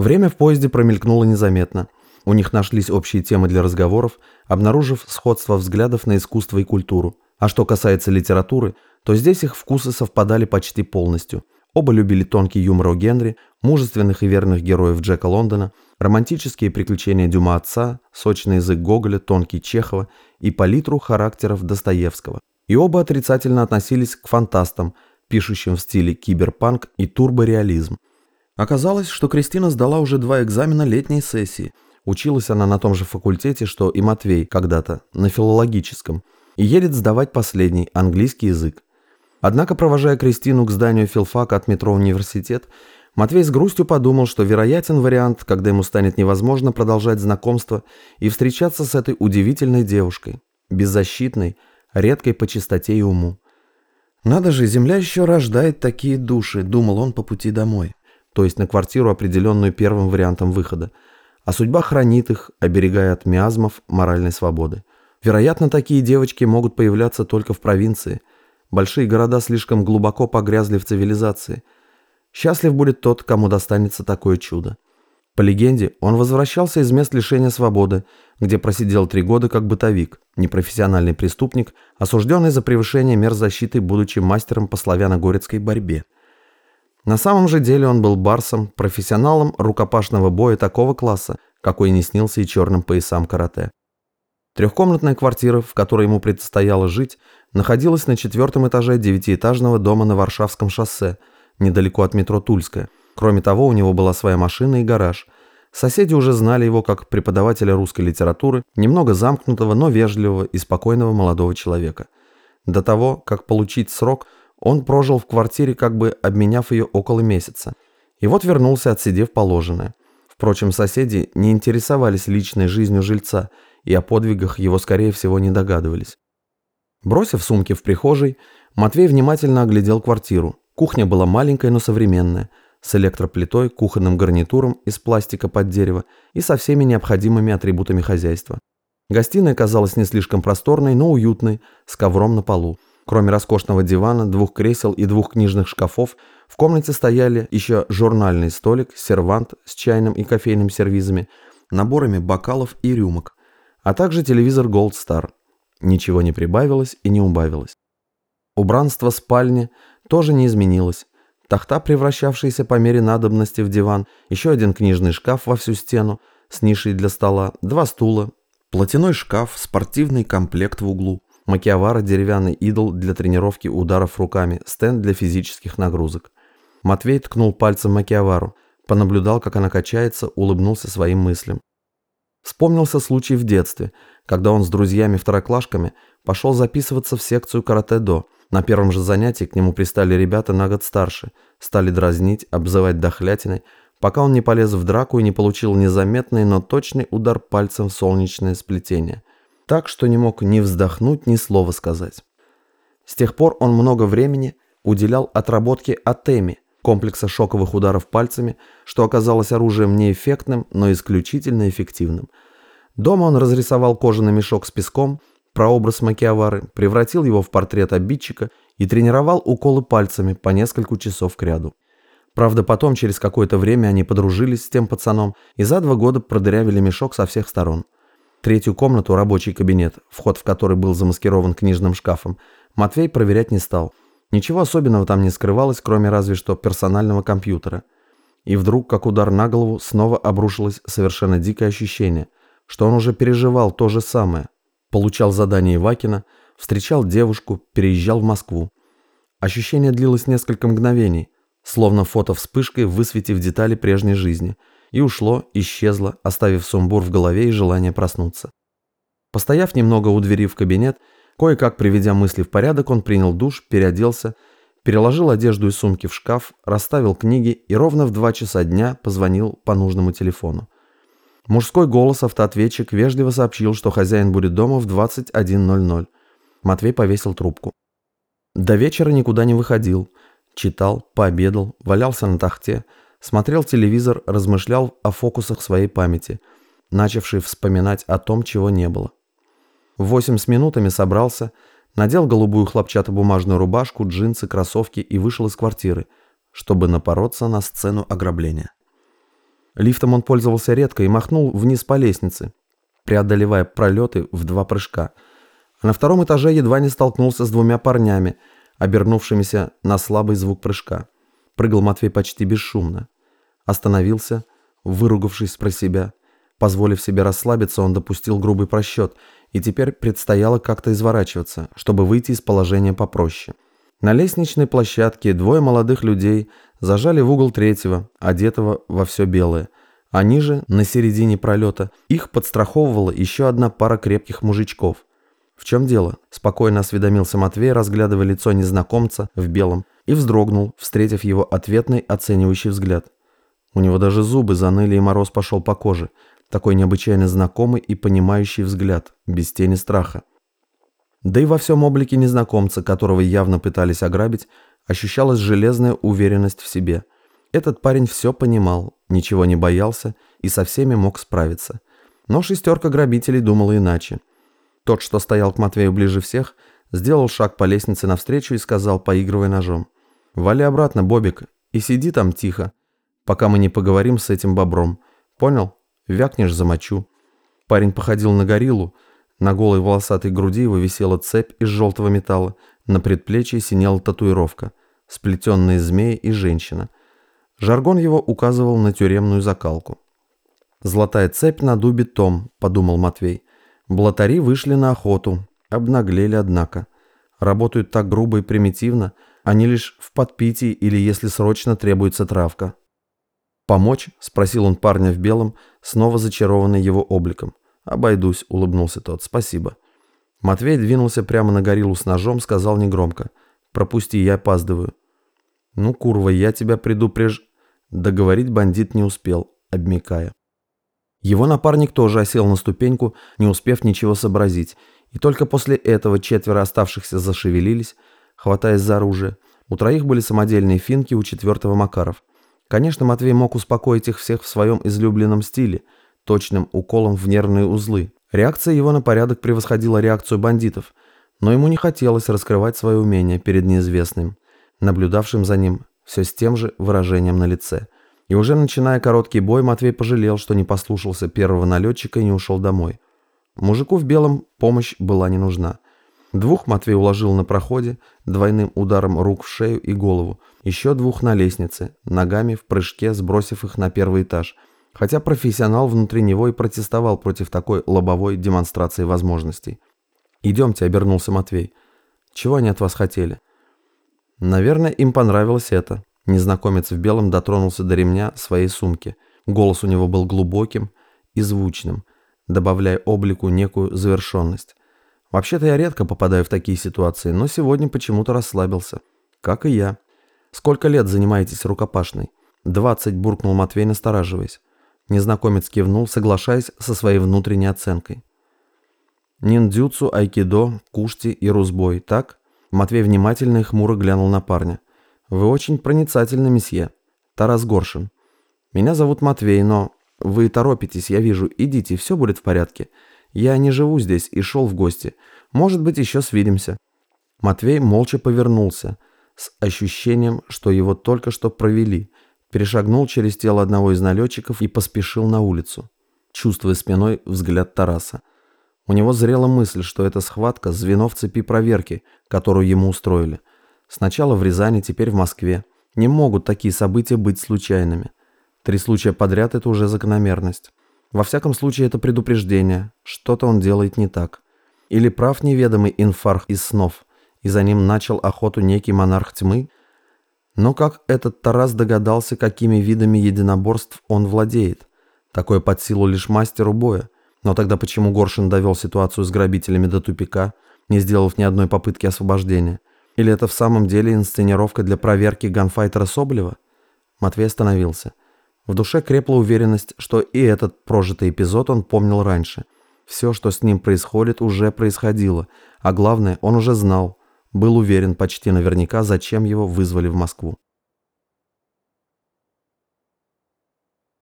Время в поезде промелькнуло незаметно. У них нашлись общие темы для разговоров, обнаружив сходство взглядов на искусство и культуру. А что касается литературы, то здесь их вкусы совпадали почти полностью. Оба любили тонкий юмор о Генри, мужественных и верных героев Джека Лондона, романтические приключения Дюма отца, сочный язык Гоголя, тонкий Чехова и палитру характеров Достоевского. И оба отрицательно относились к фантастам, пишущим в стиле киберпанк и турбореализм. Оказалось, что Кристина сдала уже два экзамена летней сессии. Училась она на том же факультете, что и Матвей когда-то, на филологическом, и едет сдавать последний, английский язык. Однако, провожая Кристину к зданию филфака от метро «Университет», Матвей с грустью подумал, что вероятен вариант, когда ему станет невозможно продолжать знакомство и встречаться с этой удивительной девушкой, беззащитной, редкой по чистоте и уму. «Надо же, земля еще рождает такие души», — думал он по пути домой, то есть на квартиру, определенную первым вариантом выхода, а судьба хранит их, оберегая от миазмов моральной свободы. Вероятно, такие девочки могут появляться только в провинции. Большие города слишком глубоко погрязли в цивилизации — Счастлив будет тот, кому достанется такое чудо. По легенде, он возвращался из мест лишения свободы, где просидел три года как бытовик, непрофессиональный преступник, осужденный за превышение мер защиты, будучи мастером по славяно-горецкой борьбе. На самом же деле он был барсом, профессионалом рукопашного боя такого класса, какой не снился и черным поясам карате. Трехкомнатная квартира, в которой ему предстояло жить, находилась на четвертом этаже девятиэтажного дома на Варшавском шоссе – недалеко от метро Тульская. Кроме того, у него была своя машина и гараж. Соседи уже знали его как преподавателя русской литературы, немного замкнутого, но вежливого и спокойного молодого человека. До того, как получить срок, он прожил в квартире, как бы обменяв ее около месяца. И вот вернулся, отсидев положенное. Впрочем, соседи не интересовались личной жизнью жильца и о подвигах его, скорее всего, не догадывались. Бросив сумки в прихожей, Матвей внимательно оглядел квартиру. Кухня была маленькая, но современная, с электроплитой, кухонным гарнитуром из пластика под дерево и со всеми необходимыми атрибутами хозяйства. Гостиная казалась не слишком просторной, но уютной, с ковром на полу. Кроме роскошного дивана, двух кресел и двух книжных шкафов, в комнате стояли еще журнальный столик, сервант с чайным и кофейным сервизами, наборами бокалов и рюмок, а также телевизор Gold Star. Ничего не прибавилось и не убавилось. Убранство спальни тоже не изменилось. Тахта, превращавшаяся по мере надобности в диван, еще один книжный шкаф во всю стену с нишей для стола, два стула, платяной шкаф, спортивный комплект в углу, макиавара, деревянный идол для тренировки ударов руками, стенд для физических нагрузок. Матвей ткнул пальцем макиавару, понаблюдал, как она качается, улыбнулся своим мыслям. Вспомнился случай в детстве, когда он с друзьями-второклашками пошел записываться в секцию карате-до – на первом же занятии к нему пристали ребята на год старше, стали дразнить, обзывать дохлятиной, пока он не полез в драку и не получил незаметный, но точный удар пальцем в солнечное сплетение. Так, что не мог ни вздохнуть, ни слова сказать. С тех пор он много времени уделял отработке атеми, комплекса шоковых ударов пальцами, что оказалось оружием неэффектным, но исключительно эффективным. Дома он разрисовал кожаный мешок с песком, прообраз Макиавары, превратил его в портрет обидчика и тренировал уколы пальцами по несколько часов кряду. Правда, потом, через какое-то время, они подружились с тем пацаном и за два года продырявили мешок со всех сторон. Третью комнату, рабочий кабинет, вход в который был замаскирован книжным шкафом, Матвей проверять не стал. Ничего особенного там не скрывалось, кроме разве что персонального компьютера. И вдруг, как удар на голову, снова обрушилось совершенно дикое ощущение, что он уже переживал то же самое – Получал задание Ивакина, встречал девушку, переезжал в Москву. Ощущение длилось несколько мгновений, словно фото вспышкой высветив детали прежней жизни, и ушло, исчезло, оставив сумбур в голове и желание проснуться. Постояв немного у двери в кабинет, кое-как приведя мысли в порядок, он принял душ, переоделся, переложил одежду и сумки в шкаф, расставил книги и ровно в два часа дня позвонил по нужному телефону. Мужской голос автоответчик вежливо сообщил, что хозяин будет дома в 21.00. Матвей повесил трубку. До вечера никуда не выходил. Читал, пообедал, валялся на тахте, смотрел телевизор, размышлял о фокусах своей памяти, начавший вспоминать о том, чего не было. Восемь с минутами собрался, надел голубую хлопчатобумажную рубашку, джинсы, кроссовки и вышел из квартиры, чтобы напороться на сцену ограбления. Лифтом он пользовался редко и махнул вниз по лестнице, преодолевая пролеты в два прыжка. На втором этаже едва не столкнулся с двумя парнями, обернувшимися на слабый звук прыжка. Прыгал Матвей почти бесшумно. Остановился, выругавшись про себя. Позволив себе расслабиться, он допустил грубый просчет, и теперь предстояло как-то изворачиваться, чтобы выйти из положения попроще. На лестничной площадке двое молодых людей зажали в угол третьего, одетого во все белое. А ниже, на середине пролета, их подстраховывала еще одна пара крепких мужичков. «В чем дело?» – спокойно осведомился Матвей, разглядывая лицо незнакомца в белом, и вздрогнул, встретив его ответный оценивающий взгляд. У него даже зубы заныли, и мороз пошел по коже. Такой необычайно знакомый и понимающий взгляд, без тени страха. Да и во всем облике незнакомца, которого явно пытались ограбить, ощущалась железная уверенность в себе. Этот парень все понимал, ничего не боялся и со всеми мог справиться. Но шестерка грабителей думала иначе. Тот, что стоял к Матвею ближе всех, сделал шаг по лестнице навстречу и сказал, поигрывая ножом. «Вали обратно, Бобик, и сиди там тихо, пока мы не поговорим с этим бобром. Понял? Вякнешь, замочу». Парень походил на гориллу, на голой волосатой груди его висела цепь из желтого металла, на предплечье синела татуировка, сплетенные змеи и женщина. Жаргон его указывал на тюремную закалку. «Золотая цепь на дубе том», — подумал Матвей. Блатари вышли на охоту, обнаглели, однако. Работают так грубо и примитивно, они лишь в подпитии или если срочно требуется травка. «Помочь?» — спросил он парня в белом, снова зачарованный его обликом. «Обойдусь», — улыбнулся тот. «Спасибо». Матвей двинулся прямо на гориллу с ножом, сказал негромко. «Пропусти, я опаздываю». «Ну, курва, я тебя предупреж...» Договорить бандит не успел, обмекая. Его напарник тоже осел на ступеньку, не успев ничего сообразить, и только после этого четверо оставшихся зашевелились, хватаясь за оружие. У троих были самодельные финки, у четвертого Макаров. Конечно, Матвей мог успокоить их всех в своем излюбленном стиле – точным уколом в нервные узлы. Реакция его на порядок превосходила реакцию бандитов, но ему не хотелось раскрывать свое умение перед неизвестным, наблюдавшим за ним все с тем же выражением на лице. И уже начиная короткий бой, Матвей пожалел, что не послушался первого налетчика и не ушел домой. Мужику в белом помощь была не нужна. Двух Матвей уложил на проходе, двойным ударом рук в шею и голову, еще двух на лестнице, ногами в прыжке сбросив их на первый этаж – хотя профессионал внутри него и протестовал против такой лобовой демонстрации возможностей. «Идемте», — обернулся Матвей. «Чего они от вас хотели?» Наверное, им понравилось это. Незнакомец в белом дотронулся до ремня своей сумки. Голос у него был глубоким и звучным, добавляя облику некую завершенность. Вообще-то я редко попадаю в такие ситуации, но сегодня почему-то расслабился. Как и я. Сколько лет занимаетесь рукопашной? Двадцать, буркнул Матвей, настораживаясь. Незнакомец кивнул, соглашаясь со своей внутренней оценкой. Ниндзюцу, айкидо, кушти и рузбой, так? Матвей внимательно и хмуро глянул на парня. Вы очень проницательны, месье. Тарас Горшин. Меня зовут Матвей, но... Вы торопитесь, я вижу. Идите, все будет в порядке. Я не живу здесь и шел в гости. Может быть, еще свидимся. Матвей молча повернулся, с ощущением, что его только что провели, перешагнул через тело одного из налетчиков и поспешил на улицу, чувствуя спиной взгляд Тараса. У него зрела мысль, что эта схватка – звено в цепи проверки, которую ему устроили. Сначала в Рязани, теперь в Москве. Не могут такие события быть случайными. Три случая подряд – это уже закономерность. Во всяком случае, это предупреждение. Что-то он делает не так. Или прав неведомый инфарх из снов, и за ним начал охоту некий монарх тьмы – но как этот Тарас догадался, какими видами единоборств он владеет? Такое под силу лишь мастеру боя. Но тогда почему Горшин довел ситуацию с грабителями до тупика, не сделав ни одной попытки освобождения? Или это в самом деле инсценировка для проверки ганфайтера Соболева? Матвей остановился. В душе крепла уверенность, что и этот прожитый эпизод он помнил раньше. Все, что с ним происходит, уже происходило, а главное, он уже знал, был уверен почти наверняка, зачем его вызвали в Москву.